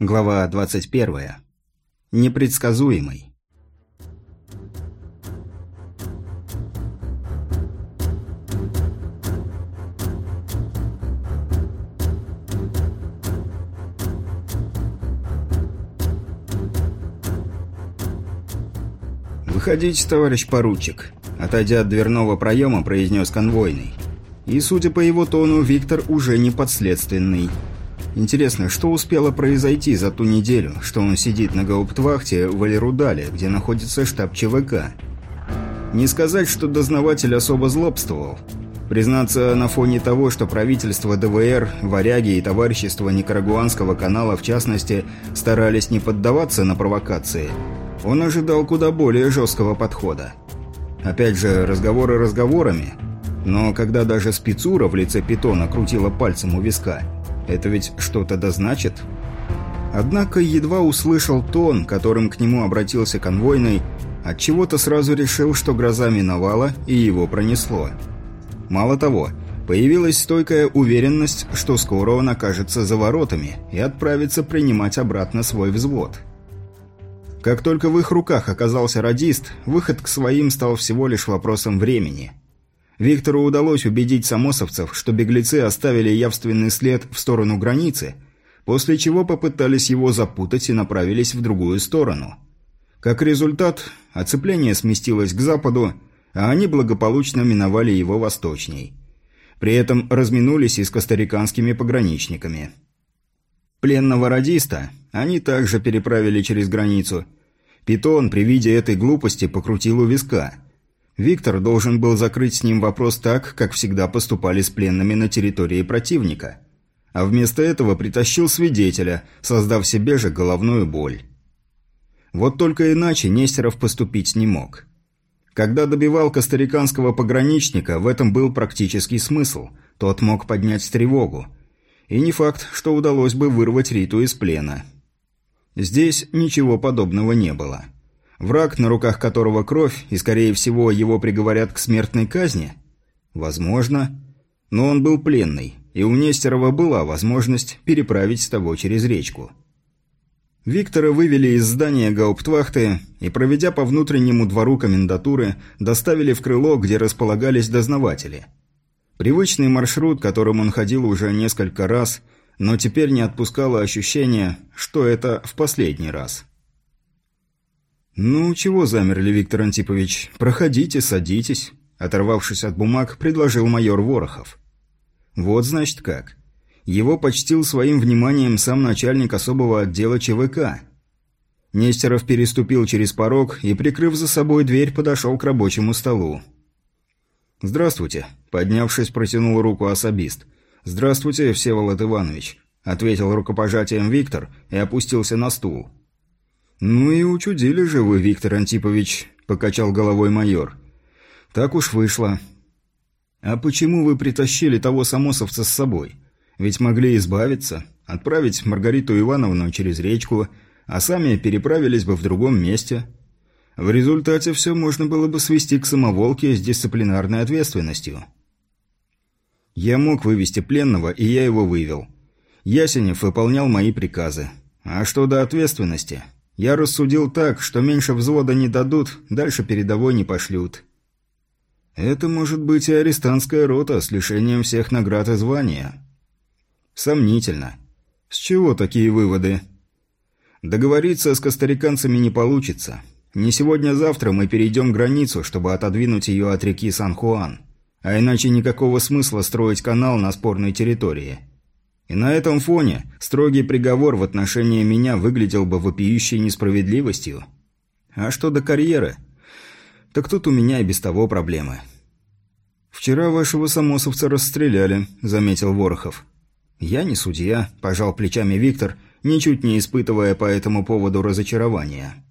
Глава 21. Непредсказуемый. «Выходите, товарищ поручик», — отойдя от дверного проема, произнес конвойный. И, судя по его тону, Виктор уже не подследственный. Интересно, что успело произойти за ту неделю, что он сидит на гауптвахте в Алирудале, где находится штаб ЧВК? Не сказать, что дознаватель особо злобствовал. Признаться, на фоне того, что правительство ДВР, варяги и товарищество Никарагуанского канала, в частности, старались не поддаваться на провокации, он ожидал куда более жесткого подхода. Опять же, разговоры разговорами, но когда даже спецура в лице питона крутила пальцем у виска – это ведь что-то да значит? Однако едва услышал тон, которым к нему обратился конвойный, отчего-то сразу решил, что гроза миновала и его пронесло. Мало того, появилась стойкая уверенность, что скоро он окажется за воротами и отправится принимать обратно свой взвод. Как только в их руках оказался радист, выход к своим стал всего лишь вопросом времени – Виктору удалось убедить самосовцев, что беглецы оставили явственный след в сторону границы, после чего попытались его запутать и направились в другую сторону. Как результат, оцепление сместилось к западу, а они благополучно миновали его восточней. При этом разминулись и с костариканскими пограничниками. Пленного радиста они также переправили через границу. Питон при виде этой глупости покрутил у виска – Виктор должен был закрыть с ним вопрос так, как всегда поступали с пленными на территории противника. А вместо этого притащил свидетеля, создав себе же головную боль. Вот только иначе Нестеров поступить не мог. Когда добивал костариканского пограничника, в этом был практический смысл. Тот мог поднять тревогу. И не факт, что удалось бы вырвать Риту из плена. Здесь ничего подобного не было. Враг, на руках которого кровь, и, скорее всего, его приговорят к смертной казни? Возможно. Но он был пленный, и у Нестерова была возможность переправить того через речку. Виктора вывели из здания гауптвахты и, проведя по внутреннему двору комендатуры, доставили в крыло, где располагались дознаватели. Привычный маршрут, которым он ходил уже несколько раз, но теперь не отпускало ощущение, что это в последний раз. «Ну, чего замерли, Виктор Антипович? Проходите, садитесь», – оторвавшись от бумаг, предложил майор Ворохов. «Вот, значит, как. Его почтил своим вниманием сам начальник особого отдела ЧВК». Нестеров переступил через порог и, прикрыв за собой дверь, подошел к рабочему столу. «Здравствуйте», – поднявшись, протянул руку особист. «Здравствуйте, Всеволод Иванович», – ответил рукопожатием Виктор и опустился на стул. «Ну и учудили же вы, Виктор Антипович», – покачал головой майор. «Так уж вышло». «А почему вы притащили того самосовца с собой? Ведь могли избавиться, отправить Маргариту Ивановну через речку, а сами переправились бы в другом месте. В результате все можно было бы свести к самоволке с дисциплинарной ответственностью». «Я мог вывести пленного, и я его вывел. Ясенев выполнял мои приказы. А что до ответственности?» Я рассудил так, что меньше взвода не дадут, дальше передовой не пошлют. Это может быть и арестантская рота с лишением всех наград и звания. Сомнительно. С чего такие выводы? Договориться с костариканцами не получится. Не сегодня-завтра мы перейдем границу, чтобы отодвинуть ее от реки Сан-Хуан. А иначе никакого смысла строить канал на спорной территории. И на этом фоне строгий приговор в отношении меня выглядел бы вопиющей несправедливостью. А что до карьеры? Так тут у меня и без того проблемы. «Вчера вашего самосовца расстреляли», — заметил Ворохов. «Я не судья», — пожал плечами Виктор, ничуть не испытывая по этому поводу разочарования.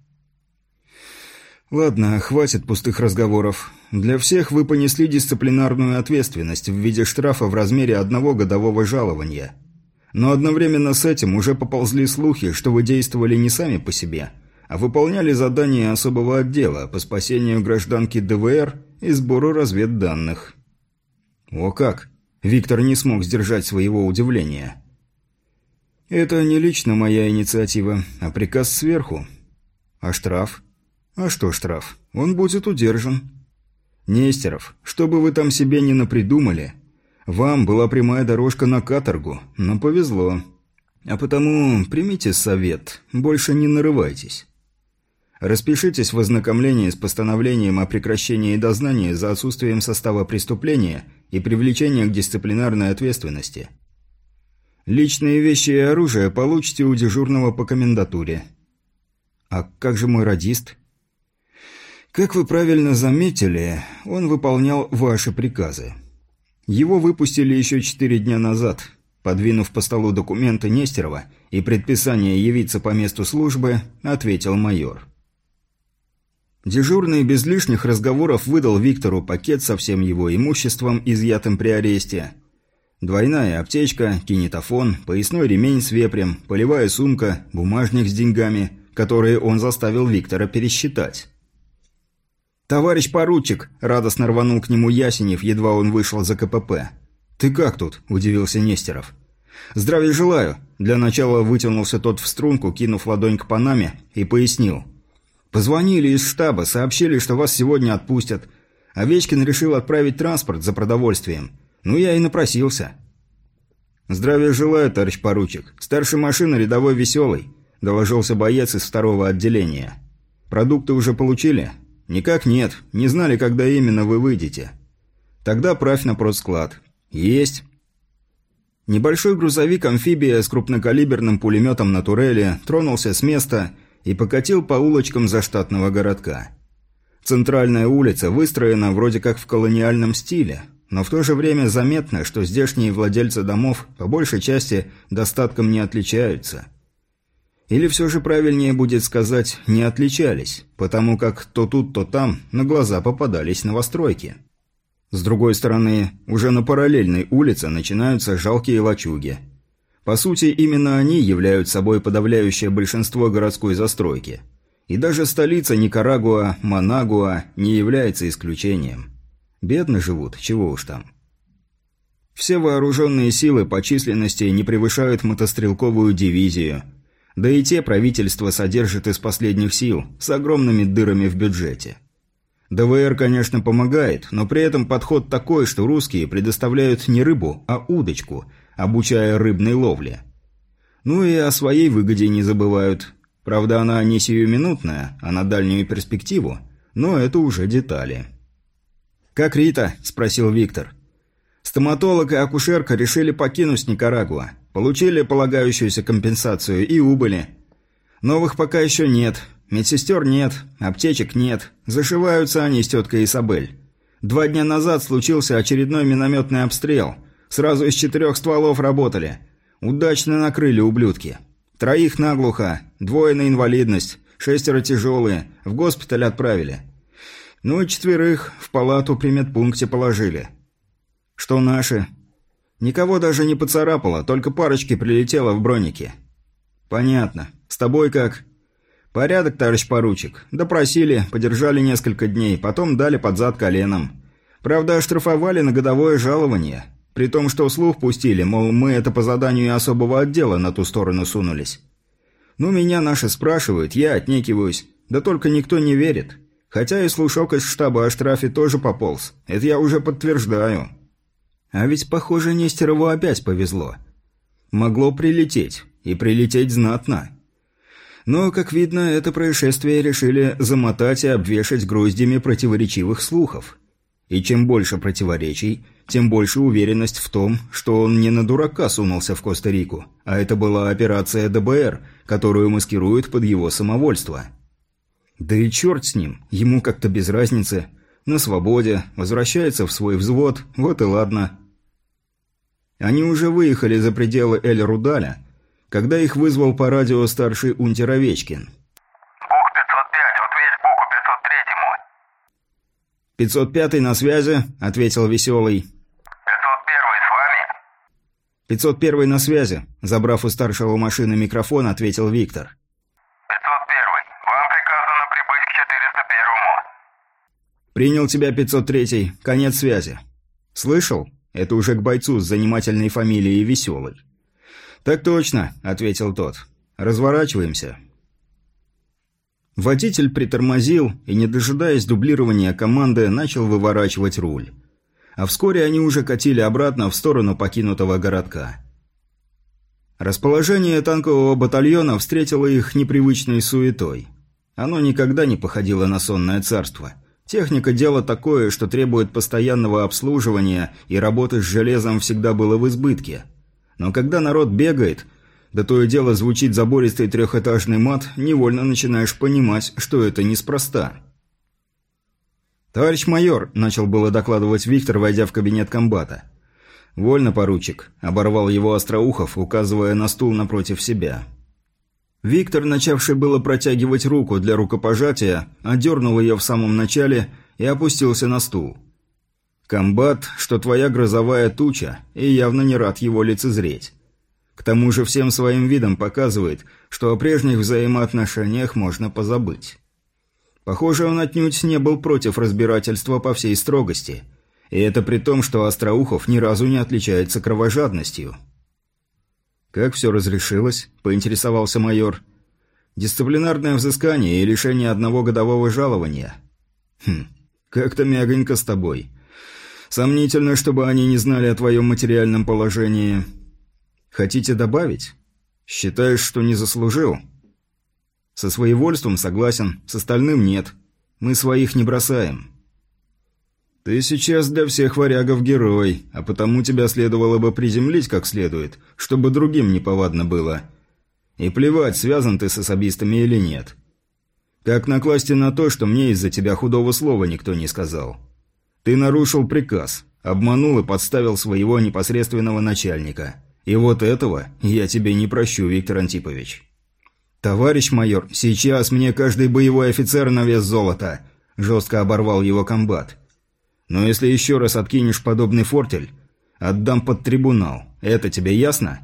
«Ладно, хватит пустых разговоров. Для всех вы понесли дисциплинарную ответственность в виде штрафа в размере одного годового жалования. Но одновременно с этим уже поползли слухи, что вы действовали не сами по себе, а выполняли задание особого отдела по спасению гражданки ДВР и сбору разведданных. О как! Виктор не смог сдержать своего удивления. «Это не лично моя инициатива, а приказ сверху. А штраф? А что штраф? Он будет удержан». «Нестеров, что бы вы там себе не напридумали, вам была прямая дорожка на каторгу, но повезло. А потому примите совет, больше не нарывайтесь». Распишитесь в ознакомлении с постановлением о прекращении дознания за отсутствием состава преступления и привлечения к дисциплинарной ответственности. Личные вещи и оружие получите у дежурного по комендатуре. А как же мой радист? Как вы правильно заметили, он выполнял ваши приказы. Его выпустили еще четыре дня назад, подвинув по столу документы Нестерова и предписание явиться по месту службы, ответил майор. Дежурный без лишних разговоров выдал Виктору пакет со всем его имуществом, изъятым при аресте. Двойная аптечка, кинетофон, поясной ремень с вепрем, полевая сумка, бумажник с деньгами, которые он заставил Виктора пересчитать. «Товарищ поручик!» – радостно рванул к нему Ясенев, едва он вышел за КПП. «Ты как тут?» – удивился Нестеров. «Здравия желаю!» Для начала вытянулся тот в струнку, кинув ладонь к Панаме, и пояснил – Позвонили из штаба, сообщили, что вас сегодня отпустят. Овечкин решил отправить транспорт за продовольствием. Ну, я и напросился. «Здравия желаю, товарищ поручик. Старший машина рядовой веселый», – доложился боец из второго отделения. «Продукты уже получили?» «Никак нет. Не знали, когда именно вы выйдете». «Тогда правь на продсклад». «Есть». Небольшой грузовик-амфибия с крупнокалиберным пулеметом на турели тронулся с места – и покатил по улочкам заштатного городка. Центральная улица выстроена вроде как в колониальном стиле, но в то же время заметно, что здешние владельцы домов по большей части достатком не отличаются. Или все же правильнее будет сказать «не отличались», потому как то тут, то там на глаза попадались новостройки. С другой стороны, уже на параллельной улице начинаются жалкие лачуги – по сути, именно они являются собой подавляющее большинство городской застройки. И даже столица Никарагуа, Манагуа, не является исключением. Бедно живут, чего уж там. Все вооруженные силы по численности не превышают мотострелковую дивизию. Да и те правительство содержит из последних сил, с огромными дырами в бюджете. ДВР, конечно, помогает, но при этом подход такой, что русские предоставляют не рыбу, а удочку – обучая рыбной ловле. Ну и о своей выгоде не забывают. Правда, она не сиюминутная, а на дальнюю перспективу, но это уже детали. «Как Рита?» – спросил Виктор. Стоматолог и акушерка решили покинуть Никарагуа. Получили полагающуюся компенсацию и убыли. Новых пока еще нет. Медсестер нет, аптечек нет. Зашиваются они с теткой Исабель. Два дня назад случился очередной минометный обстрел – Сразу из четырех стволов работали. Удачно накрыли ублюдки. Троих наглухо, двое на инвалидность, шестеро тяжелые, в госпиталь отправили. Ну и четверых в палату при медпункте положили. Что наши? Никого даже не поцарапало, только парочки прилетело в бронике. Понятно. С тобой как? Порядок, товарищ поручик. Допросили, подержали несколько дней, потом дали под зад коленом. Правда, оштрафовали на годовое жалование. При том, что слух пустили, мол, мы это по заданию особого отдела на ту сторону сунулись. Ну, меня наши спрашивают, я отнекиваюсь. Да только никто не верит. Хотя и слушок из штаба о штрафе тоже пополз. Это я уже подтверждаю. А ведь, похоже, Нестерову опять повезло. Могло прилететь. И прилететь знатно. Но, как видно, это происшествие решили замотать и обвешать гроздями противоречивых слухов. И чем больше противоречий, тем больше уверенность в том, что он не на дурака сунулся в Коста-Рику, а это была операция ДБР, которую маскируют под его самовольство. Да и черт с ним, ему как-то без разницы. На свободе, возвращается в свой взвод, вот и ладно. Они уже выехали за пределы Эль-Рудаля, когда их вызвал по радио старший унтер Овечкин. «Бук 505, ответь Буку 503-му». «505 на связи», — ответил Веселый. 501 на связи», – забрав у старшего машины микрофон, ответил Виктор. «Принял тебя 503. Конец связи». «Слышал?» Это уже к бойцу с занимательной фамилией Веселый. «Так точно», — ответил тот. «Разворачиваемся». Водитель притормозил и, не дожидаясь дублирования команды, начал выворачивать руль. А вскоре они уже катили обратно в сторону покинутого городка. Расположение танкового батальона встретило их непривычной суетой. Оно никогда не походило на сонное царство. Техника – дело такое, что требует постоянного обслуживания, и работы с железом всегда было в избытке. Но когда народ бегает – да то и дело звучит забористый трехэтажный мат, невольно начинаешь понимать, что это неспроста. «Товарищ майор», – начал было докладывать Виктор, войдя в кабинет комбата. «Вольно, поручик», – оборвал его Остроухов, указывая на стул напротив себя. Виктор, начавший было протягивать руку для рукопожатия, одернул ее в самом начале и опустился на стул. «Комбат, что твоя грозовая туча, и явно не рад его лицезреть. К тому же всем своим видом показывает, что о прежних взаимоотношениях можно позабыть. Похоже, он отнюдь не был против разбирательства по всей строгости. И это при том, что Остроухов ни разу не отличается кровожадностью. «Как все разрешилось?» – поинтересовался майор. «Дисциплинарное взыскание и лишение одного годового жалования». «Хм, как-то мягонько с тобой. Сомнительно, чтобы они не знали о твоем материальном положении». Хотите добавить? Считаешь, что не заслужил? Со своевольством согласен, с остальным нет. Мы своих не бросаем. Ты сейчас для всех варягов герой, а потому тебя следовало бы приземлить как следует, чтобы другим неповадно было. И плевать, связан ты с особистами или нет. Как накласти на то, что мне из-за тебя худого слова никто не сказал. Ты нарушил приказ, обманул и подставил своего непосредственного начальника. И вот этого я тебе не прощу, Виктор Антипович. Товарищ майор, сейчас мне каждый боевой офицер на вес золота, жестко оборвал его комбат. Но если еще раз откинешь подобный фортель, отдам под трибунал. Это тебе ясно?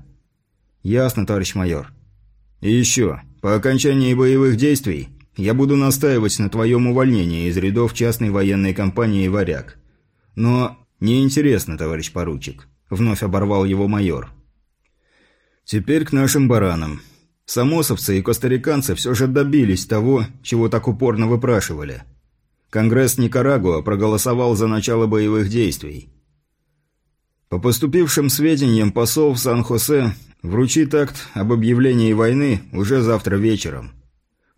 Ясно, товарищ майор. И еще, по окончании боевых действий я буду настаивать на твоем увольнении из рядов частной военной компании «Варяг». Но неинтересно, товарищ поручик. Вновь оборвал его майор. Теперь к нашим баранам. Самосовцы и костариканцы все же добились того, чего так упорно выпрашивали. Конгресс Никарагуа проголосовал за начало боевых действий. По поступившим сведениям, посол в Сан-Хосе вручит акт об объявлении войны уже завтра вечером.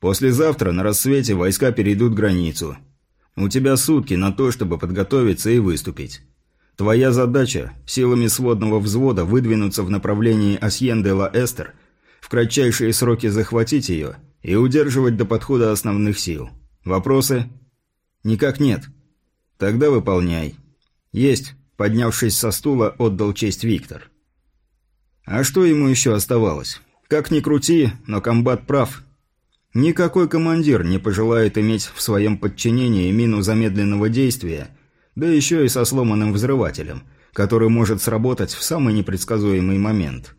Послезавтра на рассвете войска перейдут границу. У тебя сутки на то, чтобы подготовиться и выступить. Твоя задача – силами сводного взвода выдвинуться в направлении Асьен-де-Ла-Эстер, в кратчайшие сроки захватить ее и удерживать до подхода основных сил. Вопросы? Никак нет. Тогда выполняй. Есть. Поднявшись со стула, отдал честь Виктор. А что ему еще оставалось? Как ни крути, но комбат прав. Никакой командир не пожелает иметь в своем подчинении мину замедленного действия – да еще и со сломанным взрывателем, который может сработать в самый непредсказуемый момент.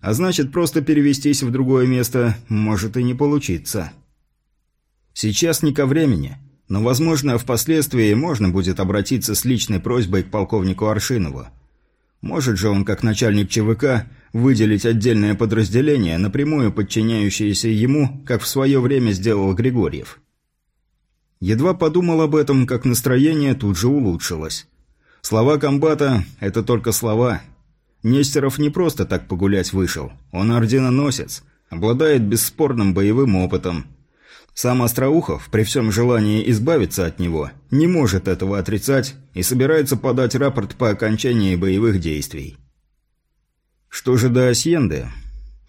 А значит, просто перевестись в другое место может и не получиться. Сейчас не ко времени, но, возможно, впоследствии можно будет обратиться с личной просьбой к полковнику Аршинову. Может же он, как начальник ЧВК, выделить отдельное подразделение, напрямую подчиняющееся ему, как в свое время сделал Григорьев. Едва подумал об этом, как настроение тут же улучшилось. Слова комбата – это только слова. Нестеров не просто так погулять вышел. Он орденоносец, обладает бесспорным боевым опытом. Сам Остроухов, при всем желании избавиться от него, не может этого отрицать и собирается подать рапорт по окончании боевых действий. Что же до Асьенды?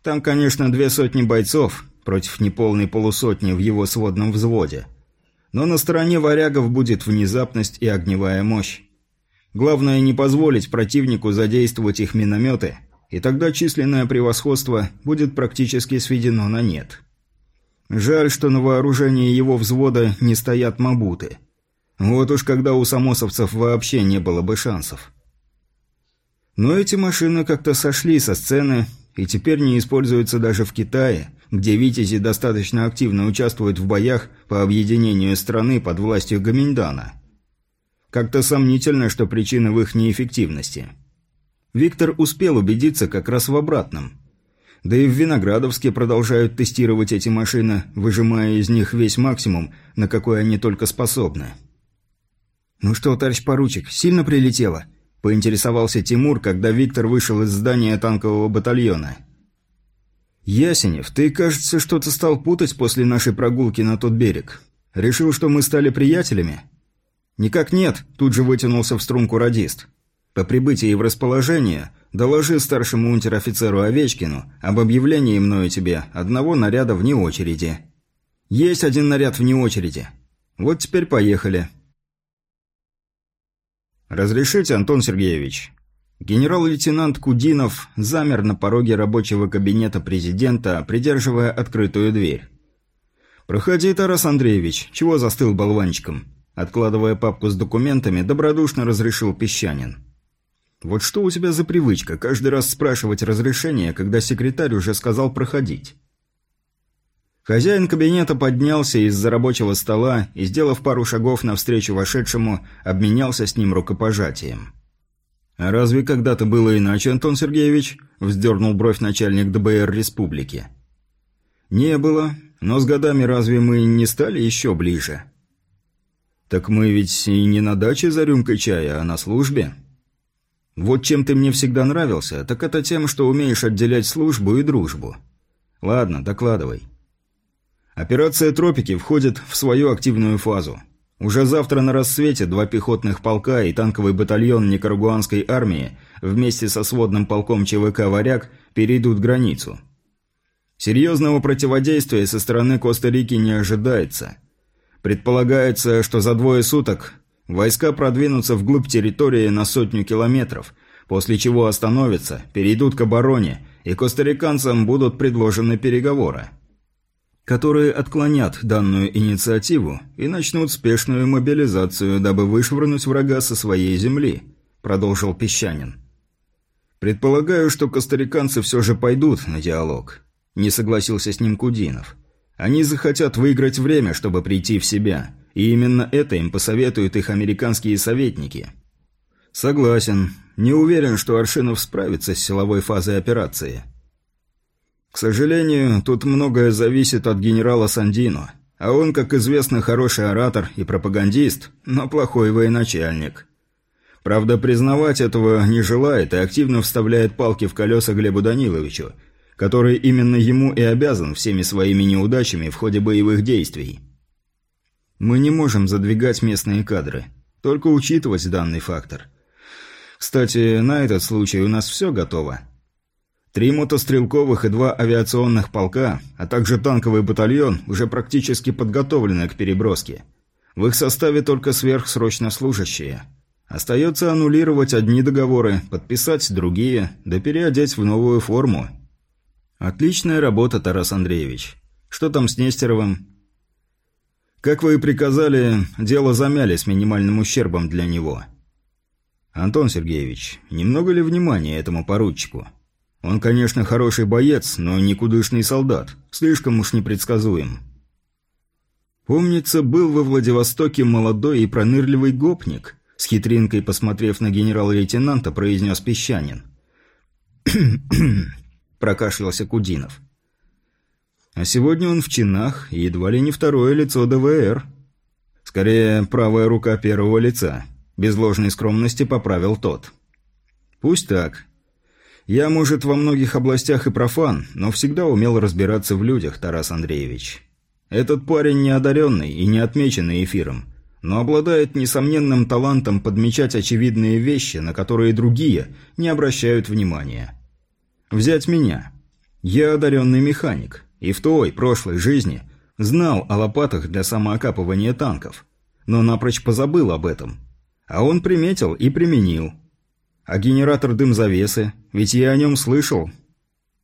Там, конечно, две сотни бойцов против неполной полусотни в его сводном взводе – но на стороне варягов будет внезапность и огневая мощь. Главное не позволить противнику задействовать их минометы, и тогда численное превосходство будет практически сведено на нет. Жаль, что на вооружении его взвода не стоят мабуты. Вот уж когда у самосовцев вообще не было бы шансов. Но эти машины как-то сошли со сцены и теперь не используются даже в Китае – где витязи достаточно активно участвуют в боях по объединению страны под властью Гаминдана. Как-то сомнительно, что причина в их неэффективности. Виктор успел убедиться как раз в обратном. Да и в Виноградовске продолжают тестировать эти машины, выжимая из них весь максимум, на какой они только способны. «Ну что, товарищ поручик, сильно прилетело?» – поинтересовался Тимур, когда Виктор вышел из здания танкового батальона. «Ясенев, ты, кажется, что-то стал путать после нашей прогулки на тот берег. Решил, что мы стали приятелями?» «Никак нет», – тут же вытянулся в струнку радист. «По прибытии в расположение доложи старшему унтер-офицеру Овечкину об объявлении мною тебе одного наряда вне очереди». «Есть один наряд вне очереди. Вот теперь поехали». «Разрешите, Антон Сергеевич?» Генерал-лейтенант Кудинов замер на пороге рабочего кабинета президента, придерживая открытую дверь. «Проходи, Тарас Андреевич. Чего застыл болванчиком?» Откладывая папку с документами, добродушно разрешил Песчанин. «Вот что у тебя за привычка каждый раз спрашивать разрешение, когда секретарь уже сказал проходить?» Хозяин кабинета поднялся из-за рабочего стола и, сделав пару шагов навстречу вошедшему, обменялся с ним рукопожатием. «А разве когда-то было иначе, Антон Сергеевич?» – вздернул бровь начальник ДБР республики. «Не было, но с годами разве мы не стали еще ближе?» «Так мы ведь и не на даче за рюмкой чая, а на службе». «Вот чем ты мне всегда нравился, так это тем, что умеешь отделять службу и дружбу». «Ладно, докладывай». Операция «Тропики» входит в свою активную фазу. Уже завтра на рассвете два пехотных полка и танковый батальон Никарагуанской армии вместе со сводным полком ЧВК «Варяг» перейдут границу. Серьезного противодействия со стороны Коста-Рики не ожидается. Предполагается, что за двое суток войска продвинутся вглубь территории на сотню километров, после чего остановятся, перейдут к обороне, и костариканцам будут предложены переговоры которые отклонят данную инициативу и начнут спешную мобилизацию, дабы вышвырнуть врага со своей земли», – продолжил Песчанин. «Предполагаю, что костариканцы все же пойдут на диалог», – не согласился с ним Кудинов. «Они захотят выиграть время, чтобы прийти в себя, и именно это им посоветуют их американские советники». «Согласен. Не уверен, что Аршинов справится с силовой фазой операции». К сожалению, тут многое зависит от генерала Сандино. А он, как известно, хороший оратор и пропагандист, но плохой военачальник. Правда, признавать этого не желает и активно вставляет палки в колеса Глебу Даниловичу, который именно ему и обязан всеми своими неудачами в ходе боевых действий. Мы не можем задвигать местные кадры, только учитывать данный фактор. Кстати, на этот случай у нас все готово. Три мотострелковых и два авиационных полка, а также танковый батальон уже практически подготовлены к переброске. В их составе только сверхсрочно служащие. Остается аннулировать одни договоры, подписать другие, да переодеть в новую форму. Отличная работа, Тарас Андреевич. Что там с Нестеровым? Как вы и приказали, дело замяли с минимальным ущербом для него. Антон Сергеевич, немного ли внимания этому поручику? Он, конечно, хороший боец, но никудышный солдат. Слишком уж непредсказуем. Помнится, был во Владивостоке молодой и пронырливый гопник, с хитринкой посмотрев на генерал-лейтенанта, произнес Песчанин. прокашлялся Кудинов. А сегодня он в чинах и едва ли не второе лицо ДВР. Скорее, правая рука первого лица. Без ложной скромности поправил тот. Пусть так. Я, может, во многих областях и профан, но всегда умел разбираться в людях, Тарас Андреевич. Этот парень не одаренный и не отмеченный эфиром, но обладает несомненным талантом подмечать очевидные вещи, на которые другие не обращают внимания. Взять меня. Я одаренный механик, и в той, прошлой жизни знал о лопатах для самоокапывания танков, но напрочь позабыл об этом. А он приметил и применил – а генератор дым-завесы? Ведь я о нем слышал.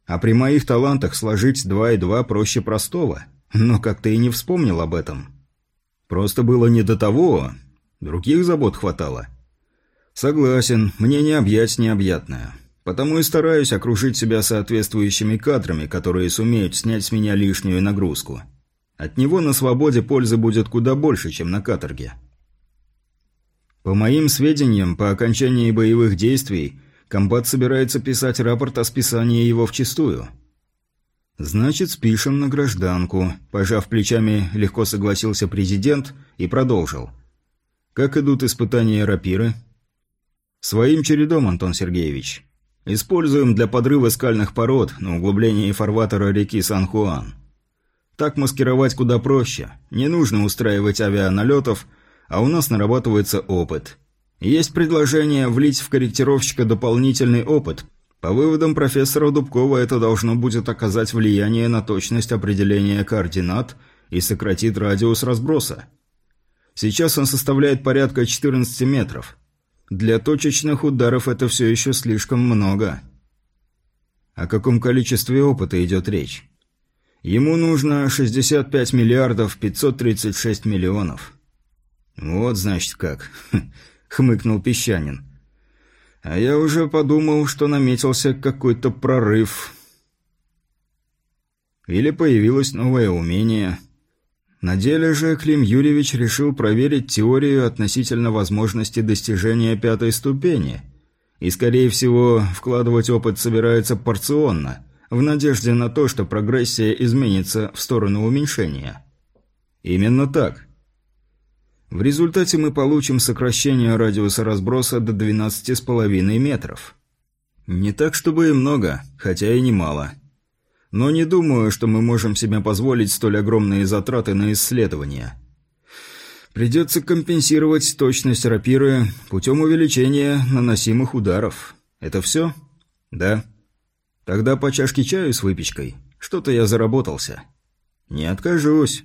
А при моих талантах сложить два и два проще простого. Но как-то и не вспомнил об этом. Просто было не до того. Других забот хватало. Согласен, мне не объять необъятное. Потому и стараюсь окружить себя соответствующими кадрами, которые сумеют снять с меня лишнюю нагрузку. От него на свободе пользы будет куда больше, чем на каторге. По моим сведениям, по окончании боевых действий, комбат собирается писать рапорт о списании его вчистую. «Значит, спишем на гражданку», – пожав плечами, легко согласился президент и продолжил. «Как идут испытания рапиры?» «Своим чередом, Антон Сергеевич. Используем для подрыва скальных пород на углублении фарватера реки Сан-Хуан. Так маскировать куда проще. Не нужно устраивать авианалетов, а у нас нарабатывается опыт. Есть предложение влить в корректировщика дополнительный опыт – по выводам профессора Дубкова, это должно будет оказать влияние на точность определения координат и сократит радиус разброса. Сейчас он составляет порядка 14 метров. Для точечных ударов это все еще слишком много. О каком количестве опыта идет речь? Ему нужно 65 миллиардов 536 миллионов. Вот, значит, как. хмыкнул Песчанин. А я уже подумал, что наметился какой-то прорыв. Или появилось новое умение. На деле же Клим Юрьевич решил проверить теорию относительно возможности достижения пятой ступени. И, скорее всего, вкладывать опыт собирается порционно, в надежде на то, что прогрессия изменится в сторону уменьшения. Именно так. В результате мы получим сокращение радиуса разброса до 12,5 метров. Не так, чтобы и много, хотя и немало. Но не думаю, что мы можем себе позволить столь огромные затраты на исследования. Придется компенсировать точность рапиры путем увеличения наносимых ударов. Это все? Да. Тогда по чашке чаю с выпечкой. Что-то я заработался. Не откажусь.